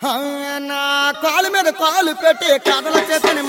ఆ, నా కాలు మీద కాలు పెట్టి కథల చేతని